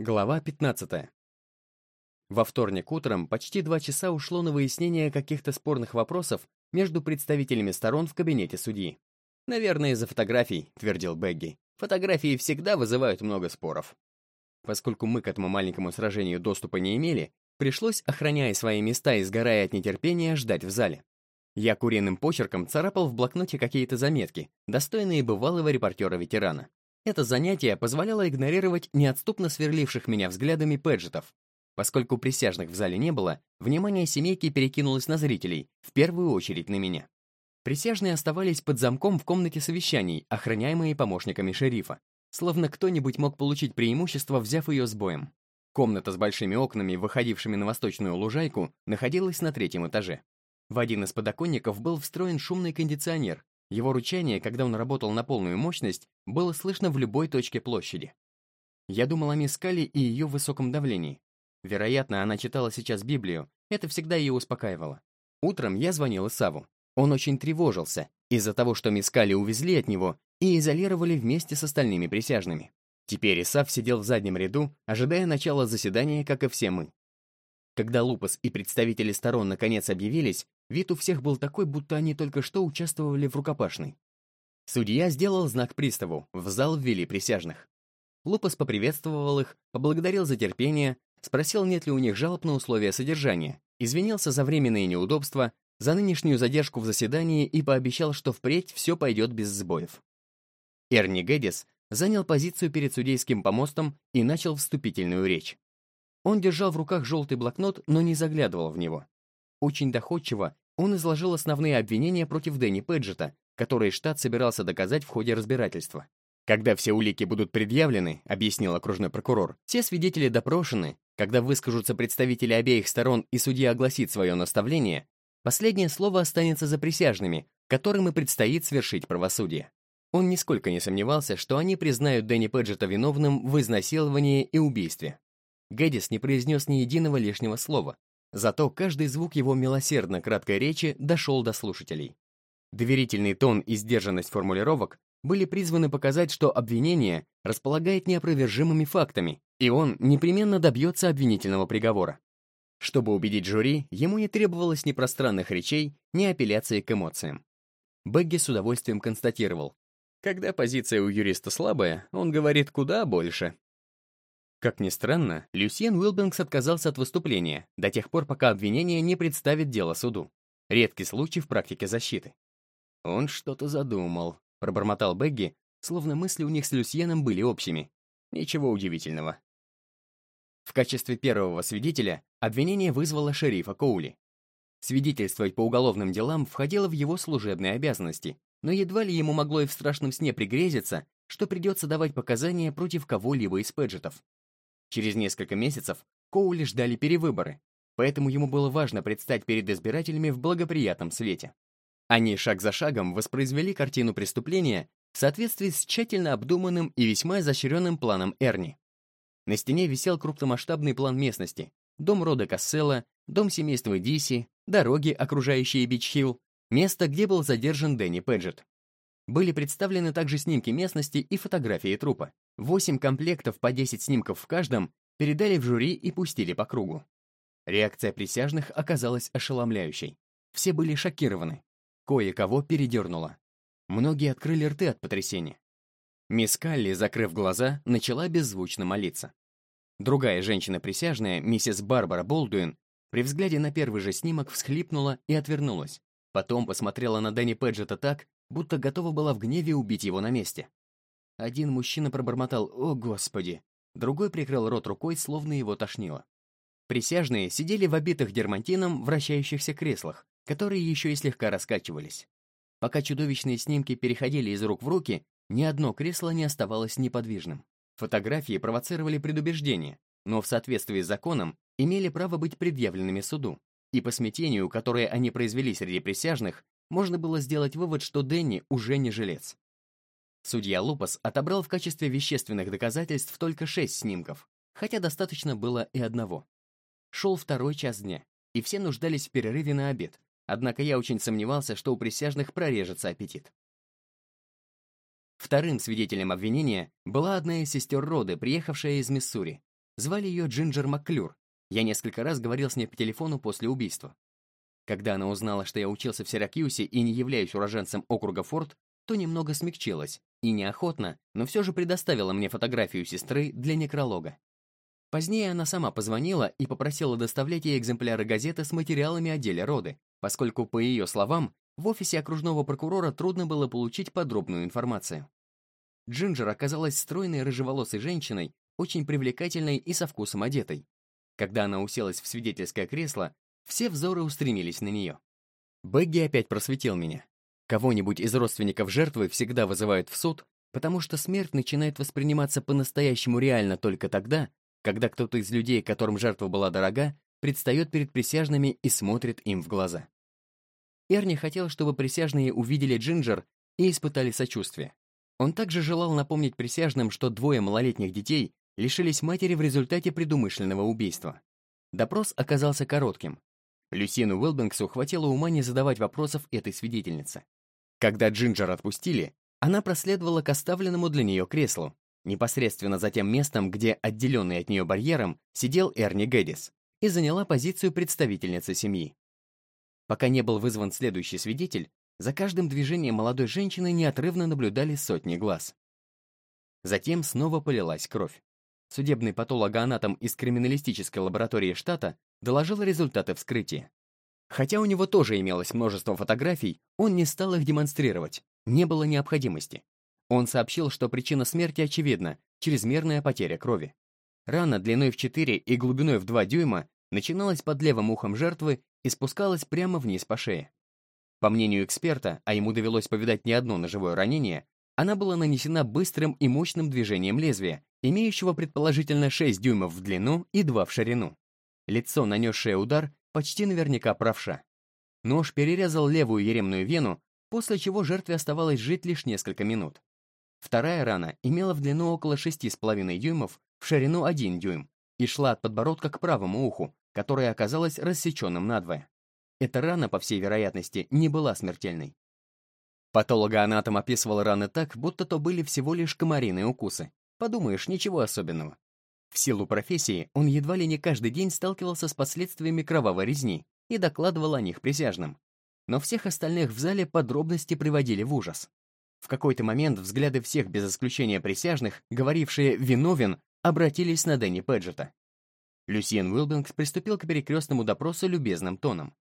Глава 15. Во вторник утром почти два часа ушло на выяснение каких-то спорных вопросов между представителями сторон в кабинете судьи. «Наверное, из-за фотографий», — твердил Бегги. «Фотографии всегда вызывают много споров». Поскольку мы к этому маленькому сражению доступа не имели, пришлось, охраняя свои места и сгорая от нетерпения, ждать в зале. Я куриным почерком царапал в блокноте какие-то заметки, достойные бывалого репортера-ветерана. Это занятие позволяло игнорировать неотступно сверливших меня взглядами пэджетов. Поскольку присяжных в зале не было, внимание семейки перекинулось на зрителей, в первую очередь на меня. Присяжные оставались под замком в комнате совещаний, охраняемые помощниками шерифа. Словно кто-нибудь мог получить преимущество, взяв ее с боем. Комната с большими окнами, выходившими на восточную лужайку, находилась на третьем этаже. В один из подоконников был встроен шумный кондиционер, его ручание, когда он работал на полную мощность, было слышно в любой точке площади. Я думал о мисс Калли и ее высоком давлении. Вероятно, она читала сейчас Библию, это всегда ее успокаивало. Утром я звонил Исаву. Он очень тревожился из-за того, что мисс Калли увезли от него и изолировали вместе с остальными присяжными. Теперь Исав сидел в заднем ряду, ожидая начала заседания, как и все мы. Когда Лупас и представители сторон наконец объявились, вид у всех был такой, будто они только что участвовали в рукопашной. Судья сделал знак приставу, в зал ввели присяжных. Лупас поприветствовал их, поблагодарил за терпение, спросил, нет ли у них жалоб на условия содержания, извинился за временные неудобства, за нынешнюю задержку в заседании и пообещал, что впредь все пойдет без сбоев. Эрни Гэддис занял позицию перед судейским помостом и начал вступительную речь. Он держал в руках желтый блокнот, но не заглядывал в него. Очень доходчиво он изложил основные обвинения против Дэнни Пэджета, которые штат собирался доказать в ходе разбирательства. Когда все улики будут предъявлены, объяснил окружной прокурор, все свидетели допрошены, когда выскажутся представители обеих сторон и судья огласит свое наставление, последнее слово останется за присяжными, которым и предстоит свершить правосудие. Он нисколько не сомневался, что они признают Дэнни Пэджета виновным в изнасиловании и убийстве. Гэддис не произнес ни единого лишнего слова, зато каждый звук его милосердно краткой речи дошел до слушателей. Доверительный тон и сдержанность формулировок были призваны показать, что обвинение располагает неопровержимыми фактами, и он непременно добьется обвинительного приговора. Чтобы убедить жюри, ему не требовалось ни пространных речей, ни апелляции к эмоциям. Бегги с удовольствием констатировал, когда позиция у юриста слабая, он говорит куда больше. Как ни странно, Люсьен Уилбенкс отказался от выступления до тех пор, пока обвинение не представит дело суду. Редкий случай в практике защиты. «Он что-то задумал», — пробормотал Бегги, словно мысли у них с Люсьеном были общими. Ничего удивительного. В качестве первого свидетеля обвинение вызвало шерифа Коули. Свидетельствовать по уголовным делам входило в его служебные обязанности, но едва ли ему могло и в страшном сне пригрезиться, что придется давать показания против кого-либо из пэджетов. Через несколько месяцев Коули ждали перевыборы, поэтому ему было важно предстать перед избирателями в благоприятном свете. Они шаг за шагом воспроизвели картину преступления в соответствии с тщательно обдуманным и весьма изощренным планом Эрни. На стене висел крупномасштабный план местности, дом рода Касселла, дом семейства Диси, дороги, окружающие Бич-Хилл, место, где был задержан Дэнни Пэджетт. Были представлены также снимки местности и фотографии трупа. Восемь комплектов по 10 снимков в каждом передали в жюри и пустили по кругу. Реакция присяжных оказалась ошеломляющей. Все были шокированы. Кое-кого передернуло. Многие открыли рты от потрясения. Мисс Калли, закрыв глаза, начала беззвучно молиться. Другая женщина-присяжная, миссис Барбара Болдуин, при взгляде на первый же снимок всхлипнула и отвернулась. Потом посмотрела на Дэнни Пэджета так, будто готова была в гневе убить его на месте. Один мужчина пробормотал «О, Господи!», другой прикрыл рот рукой, словно его тошнило. Присяжные сидели в обитых дермантином вращающихся креслах, которые еще и слегка раскачивались. Пока чудовищные снимки переходили из рук в руки, ни одно кресло не оставалось неподвижным. Фотографии провоцировали предубеждение, но в соответствии с законом имели право быть предъявленными суду, и по смятению, которое они произвели среди присяжных, можно было сделать вывод, что Дэнни уже не жилец. Судья Лупас отобрал в качестве вещественных доказательств только шесть снимков, хотя достаточно было и одного. Шел второй час дня, и все нуждались в перерыве на обед, однако я очень сомневался, что у присяжных прорежется аппетит. Вторым свидетелем обвинения была одна из сестер Роды, приехавшая из Миссури. Звали ее Джинджер Макклюр. Я несколько раз говорил с ней по телефону после убийства. Когда она узнала, что я учился в Сиракьюсе и не являюсь уроженцем округа Форт, то немного смягчилась и неохотно, но все же предоставила мне фотографию сестры для некролога. Позднее она сама позвонила и попросила доставлять ей экземпляры газеты с материалами о деле роды, поскольку, по ее словам, в офисе окружного прокурора трудно было получить подробную информацию. Джинджер оказалась стройной рыжеволосой женщиной, очень привлекательной и со вкусом одетой. Когда она уселась в свидетельское кресло, все взоры устремились на нее. Бэгги опять просветил меня. Кого-нибудь из родственников жертвы всегда вызывают в суд, потому что смерть начинает восприниматься по-настоящему реально только тогда, когда кто-то из людей, которым жертва была дорога, предстает перед присяжными и смотрит им в глаза. Эрни хотел, чтобы присяжные увидели Джинджер и испытали сочувствие. Он также желал напомнить присяжным, что двое малолетних детей лишились матери в результате предумышленного убийства. Допрос оказался коротким. Люсину Уилбенксу хватило ума не задавать вопросов этой свидетельнице. Когда Джинджер отпустили, она проследовала к оставленному для нее креслу, непосредственно за тем местом, где, отделенный от нее барьером, сидел Эрни Гэддис, и заняла позицию представительницы семьи. Пока не был вызван следующий свидетель, за каждым движением молодой женщины неотрывно наблюдали сотни глаз. Затем снова полилась кровь. Судебный патологоанатом из криминалистической лаборатории штата доложил результаты вскрытия. Хотя у него тоже имелось множество фотографий, он не стал их демонстрировать, не было необходимости. Он сообщил, что причина смерти очевидна – чрезмерная потеря крови. Рана длиной в 4 и глубиной в 2 дюйма начиналась под левым ухом жертвы и спускалась прямо вниз по шее. По мнению эксперта, а ему довелось повидать не одно ножевое ранение, она была нанесена быстрым и мощным движением лезвия, имеющего предположительно 6 дюймов в длину и 2 в ширину. Лицо, нанесшее удар, почти наверняка правша. Нож перерезал левую еремную вену, после чего жертве оставалось жить лишь несколько минут. Вторая рана имела в длину около 6,5 дюймов, в ширину 1 дюйм, и шла от подбородка к правому уху, которое оказалось рассеченным надвое. Эта рана, по всей вероятности, не была смертельной. Патологоанатом описывал раны так, будто то были всего лишь комариные укусы. Подумаешь, ничего особенного. В силу профессии он едва ли не каждый день сталкивался с последствиями кровавой резни и докладывал о них присяжным. Но всех остальных в зале подробности приводили в ужас. В какой-то момент взгляды всех без исключения присяжных, говорившие «виновен», обратились на Дэнни Пэджета. Люсьен Уилбингс приступил к перекрестному допросу любезным тоном.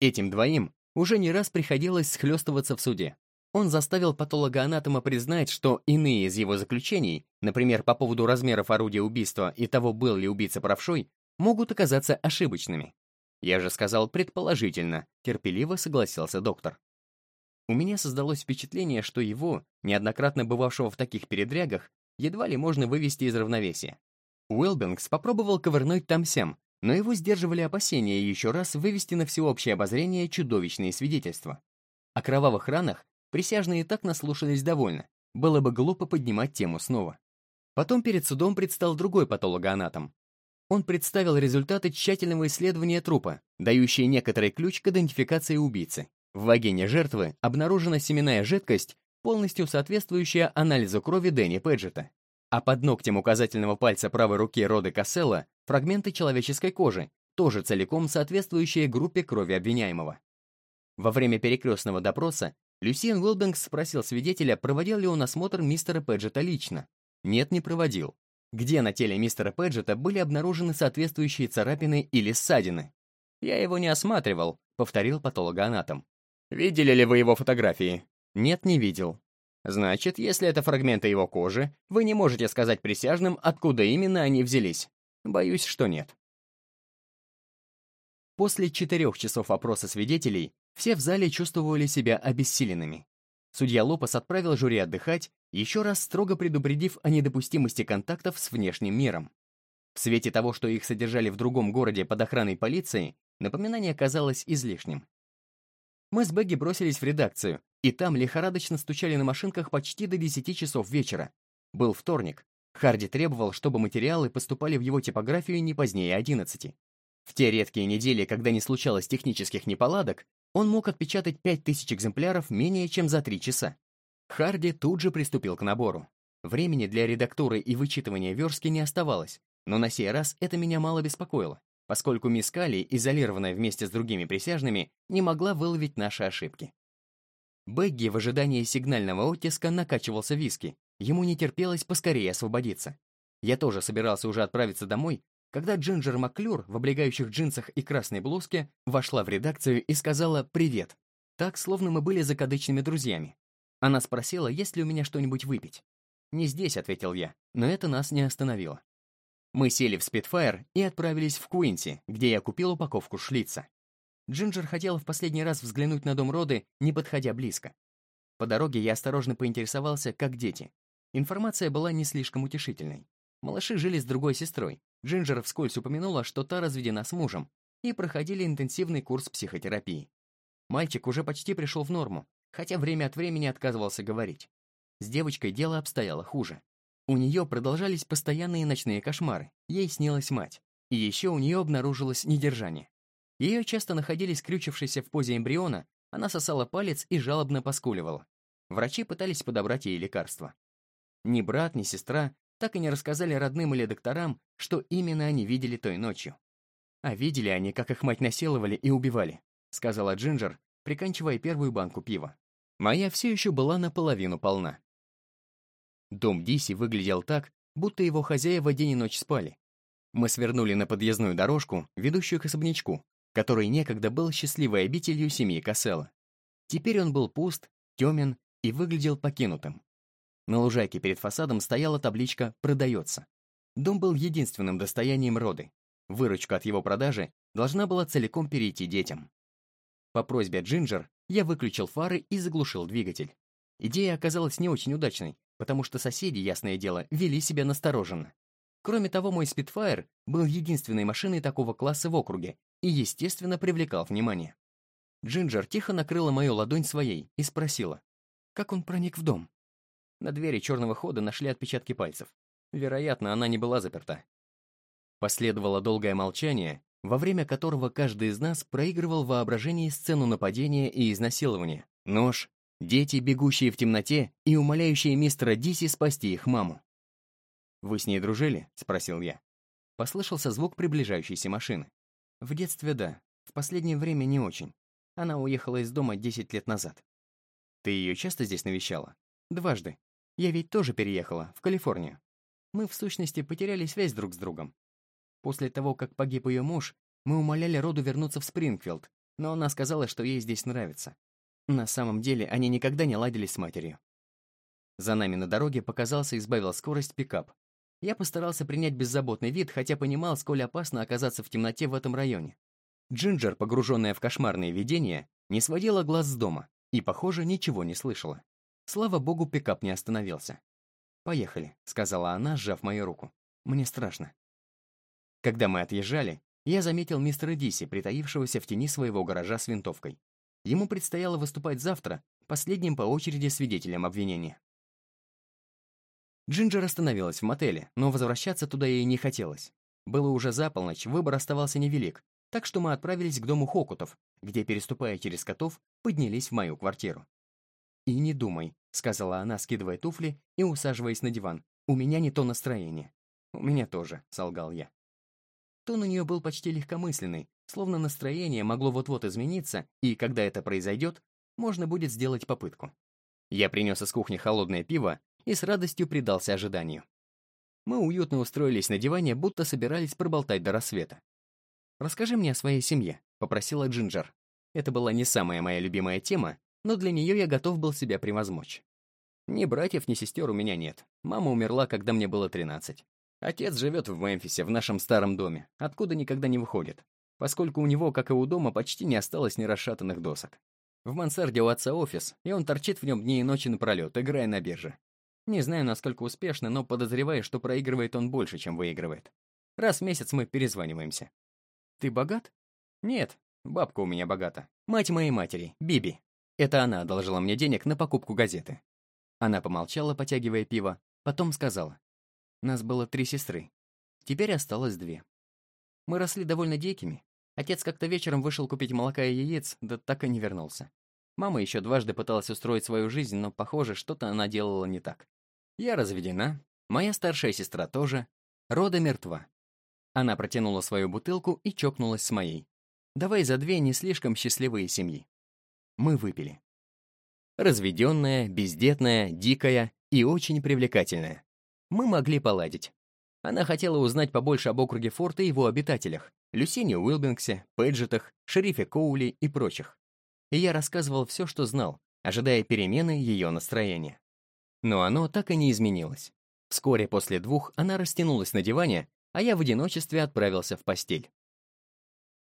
Этим двоим уже не раз приходилось схлестываться в суде. Он заставил патологоанатома признать, что иные из его заключений, например, по поводу размеров орудия убийства и того, был ли убийца правшой, могут оказаться ошибочными. Я же сказал предположительно, терпеливо согласился доктор. У меня создалось впечатление, что его, неоднократно бывавшего в таких передрягах, едва ли можно вывести из равновесия. Уэлбингс попробовал ковырнуть там-сям, но его сдерживали опасения еще раз вывести на всеобщее обозрение чудовищные свидетельства. О кровавых ранах присяжные так наслушались довольно, было бы глупо поднимать тему снова. Потом перед судом предстал другой патологоанатом. Он представил результаты тщательного исследования трупа, дающие некоторый ключ к идентификации убийцы. В вагине жертвы обнаружена семенная жидкость, полностью соответствующая анализу крови Дэнни Пэджета а под ногтем указательного пальца правой руки Роды Касселла фрагменты человеческой кожи, тоже целиком соответствующие группе крови обвиняемого. Во время перекрестного допроса Люсиан Уилбингс спросил свидетеля, проводил ли он осмотр мистера Пэджета лично. Нет, не проводил. Где на теле мистера Пэджета были обнаружены соответствующие царапины или ссадины? «Я его не осматривал», — повторил патологоанатом. «Видели ли вы его фотографии?» «Нет, не видел. Значит, если это фрагменты его кожи, вы не можете сказать присяжным, откуда именно они взялись. Боюсь, что нет. После четырех часов опроса свидетелей все в зале чувствовали себя обессиленными. Судья Лопес отправил жюри отдыхать, еще раз строго предупредив о недопустимости контактов с внешним миром. В свете того, что их содержали в другом городе под охраной полиции, напоминание казалось излишним. Мы с Бэгги бросились в редакцию, и там лихорадочно стучали на машинках почти до 10 часов вечера. Был вторник. Харди требовал, чтобы материалы поступали в его типографию не позднее 11. В те редкие недели, когда не случалось технических неполадок, он мог отпечатать 5000 экземпляров менее чем за 3 часа. Харди тут же приступил к набору. Времени для редактуры и вычитывания верстки не оставалось, Но на сей раз это меня мало беспокоило, поскольку мисс Калли, изолированная вместе с другими присяжными, не могла выловить наши ошибки. Бегги в ожидании сигнального оттиска накачивался виски. Ему не терпелось поскорее освободиться. Я тоже собирался уже отправиться домой, когда Джинджер Маклюр в облегающих джинсах и красной блузке вошла в редакцию и сказала «Привет», так, словно мы были закадычными друзьями. Она спросила, есть ли у меня что-нибудь выпить. «Не здесь», — ответил я, но это нас не остановило. Мы сели в Спитфайр и отправились в Куинси, где я купил упаковку шлица. Джинджер хотела в последний раз взглянуть на дом роды, не подходя близко. По дороге я осторожно поинтересовался, как дети. Информация была не слишком утешительной. Малыши жили с другой сестрой. Джинджер вскользь упомянула, что та разведена с мужем, и проходили интенсивный курс психотерапии. Мальчик уже почти пришел в норму, хотя время от времени отказывался говорить. С девочкой дело обстояло хуже. У нее продолжались постоянные ночные кошмары, ей снилась мать. И еще у нее обнаружилось недержание. Ее часто находили скрючившейся в позе эмбриона, она сосала палец и жалобно поскуливала. Врачи пытались подобрать ей лекарства. Ни брат, ни сестра так и не рассказали родным или докторам, что именно они видели той ночью. А видели они, как их мать насиловали и убивали, сказала Джинджер, приканчивая первую банку пива. Моя все еще была наполовину полна. Дом Диси выглядел так, будто его хозяева день и ночь спали. Мы свернули на подъездную дорожку, ведущую к особнячку, который некогда был счастливой обителью семьи Кассела. Теперь он был пуст, темен и выглядел покинутым. На лужайке перед фасадом стояла табличка «Продается». Дом был единственным достоянием роды. Выручка от его продажи должна была целиком перейти детям. По просьбе Джинджер я выключил фары и заглушил двигатель. Идея оказалась не очень удачной, потому что соседи, ясное дело, вели себя настороженно. Кроме того, мой Спитфайр был единственной машиной такого класса в округе и, естественно, привлекал внимание. Джинджер тихо накрыла мою ладонь своей и спросила, как он проник в дом. На двери черного хода нашли отпечатки пальцев. Вероятно, она не была заперта. Последовало долгое молчание, во время которого каждый из нас проигрывал воображение сцену нападения и изнасилования, нож, дети, бегущие в темноте и умоляющие мистера Диси спасти их маму. «Вы с ней дружили?» — спросил я. Послышался звук приближающейся машины. «В детстве — да. В последнее время не очень. Она уехала из дома 10 лет назад. Ты ее часто здесь навещала? Дважды. Я ведь тоже переехала, в Калифорнию. Мы, в сущности, потеряли связь друг с другом. После того, как погиб ее муж, мы умоляли Роду вернуться в Спрингфилд, но она сказала, что ей здесь нравится. На самом деле, они никогда не ладились с матерью. За нами на дороге показался и избавил скорость пикап. Я постарался принять беззаботный вид, хотя понимал, сколь опасно оказаться в темноте в этом районе. Джинджер, погруженная в кошмарные видения, не сводила глаз с дома и, похоже, ничего не слышала. Слава богу, пикап не остановился. «Поехали», — сказала она, сжав мою руку. «Мне страшно». Когда мы отъезжали, я заметил мистера Диси, притаившегося в тени своего гаража с винтовкой. Ему предстояло выступать завтра, последним по очереди свидетелем обвинения. Джинджер остановилась в мотеле, но возвращаться туда ей не хотелось. Было уже за полночь, выбор оставался невелик, так что мы отправились к дому Хокутов, где, переступая через котов, поднялись в мою квартиру. «И не думай», — сказала она, скидывая туфли и усаживаясь на диван. «У меня не то настроение». «У меня тоже», — солгал я. Тон у нее был почти легкомысленный, словно настроение могло вот-вот измениться, и когда это произойдет, можно будет сделать попытку. Я принес из кухни холодное пиво и с радостью предался ожиданию. Мы уютно устроились на диване, будто собирались проболтать до рассвета. «Расскажи мне о своей семье», — попросила Джинджер. Это была не самая моя любимая тема, но для нее я готов был себя превозмочь. Ни братьев, ни сестер у меня нет. Мама умерла, когда мне было 13. Отец живет в Мемфисе, в нашем старом доме, откуда никогда не выходит, поскольку у него, как и у дома, почти не осталось нерасшатанных досок. В мансарде у отца офис, и он торчит в нем дни и ночи напролет, играя на бирже. Не знаю, насколько успешно, но подозреваю, что проигрывает он больше, чем выигрывает. Раз в месяц мы перезваниваемся. «Ты богат?» «Нет, бабка у меня богата. Мать моей матери, Биби. Это она одолжила мне денег на покупку газеты. Она помолчала, потягивая пиво, потом сказала. Нас было три сестры. Теперь осталось две. Мы росли довольно дикими. Отец как-то вечером вышел купить молока и яиц, да так и не вернулся. Мама еще дважды пыталась устроить свою жизнь, но, похоже, что-то она делала не так. Я разведена, моя старшая сестра тоже, рода мертва. Она протянула свою бутылку и чокнулась с моей. Давай за две не слишком счастливые семьи. Мы выпили. Разведенная, бездетная, дикая и очень привлекательная. Мы могли поладить. Она хотела узнать побольше об округе Форта и его обитателях, Люсине Уилбингсе, Пэджетах, шерифе Коули и прочих. И я рассказывал все, что знал, ожидая перемены ее настроения. Но оно так и не изменилось. Вскоре после двух она растянулась на диване, а я в одиночестве отправился в постель.